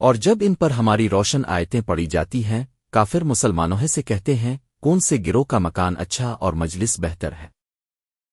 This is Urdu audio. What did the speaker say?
اور جب ان پر ہماری روشن آیتیں پڑی جاتی ہیں، کافر مسلمانوں سے کہتے ہیں، کون سے گروہ کا مکان اچھا اور مجلس بہتر ہے؟